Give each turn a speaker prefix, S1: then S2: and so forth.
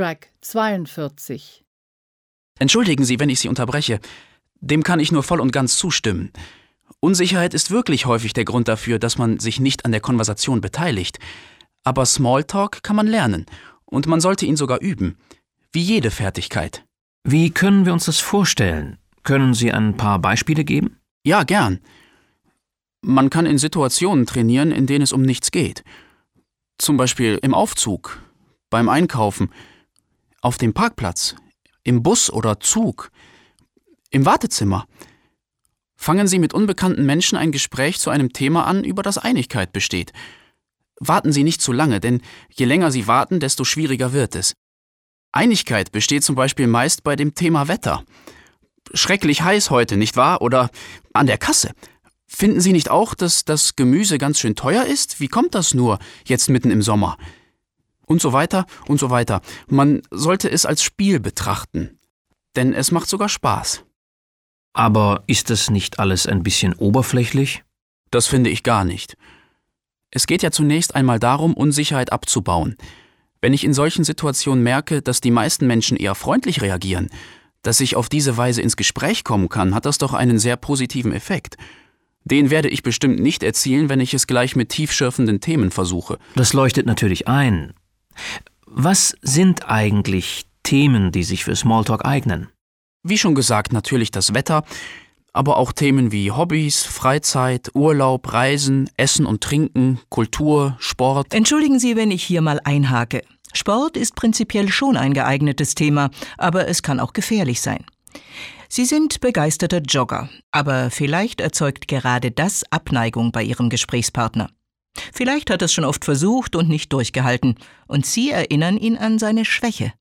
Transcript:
S1: Track 42
S2: Entschuldigen Sie, wenn ich Sie unterbreche. Dem kann ich nur voll und ganz zustimmen. Unsicherheit ist wirklich häufig der Grund dafür, dass man sich nicht an der Konversation beteiligt. Aber Smalltalk kann man lernen und man sollte ihn sogar üben. Wie jede Fertigkeit.
S3: Wie können wir uns das vorstellen? Können Sie ein paar Beispiele geben?
S2: Ja, gern. Man kann in Situationen trainieren, in denen es um nichts geht. Zum Beispiel im Aufzug, beim Einkaufen, auf dem Parkplatz, im Bus oder Zug, im Wartezimmer. Fangen Sie mit unbekannten Menschen ein Gespräch zu einem Thema an, über das Einigkeit besteht. Warten Sie nicht zu lange, denn je länger Sie warten, desto schwieriger wird es. Einigkeit besteht zum Beispiel meist bei dem Thema Wetter. Schrecklich heiß heute, nicht wahr? Oder an der Kasse. Finden Sie nicht auch, dass das Gemüse ganz schön teuer ist? Wie kommt das nur, jetzt mitten im Sommer? Und so weiter und so weiter. Man sollte es als Spiel betrachten. Denn es macht sogar Spaß.
S3: Aber ist das nicht alles ein bisschen oberflächlich?
S2: Das finde ich gar nicht. Es geht ja zunächst einmal darum, Unsicherheit abzubauen. Wenn ich in solchen Situationen merke, dass die meisten Menschen eher freundlich reagieren, dass ich auf diese Weise ins Gespräch kommen kann, hat das doch einen sehr positiven Effekt. Den werde ich bestimmt nicht erzielen, wenn ich es gleich mit tiefschürfenden Themen versuche.
S3: Das leuchtet natürlich ein. Was sind eigentlich Themen, die sich für Smalltalk eignen?
S2: Wie schon gesagt, natürlich das Wetter, aber auch Themen wie Hobbys, Freizeit, Urlaub, Reisen, Essen und Trinken, Kultur, Sport.
S4: Entschuldigen Sie, wenn ich hier mal einhake. Sport ist prinzipiell schon ein geeignetes Thema, aber es kann auch gefährlich sein. Sie sind begeisterter Jogger, aber vielleicht erzeugt gerade das Abneigung bei Ihrem Gesprächspartner. Vielleicht hat er es schon oft versucht und nicht durchgehalten, und Sie erinnern ihn an seine Schwäche.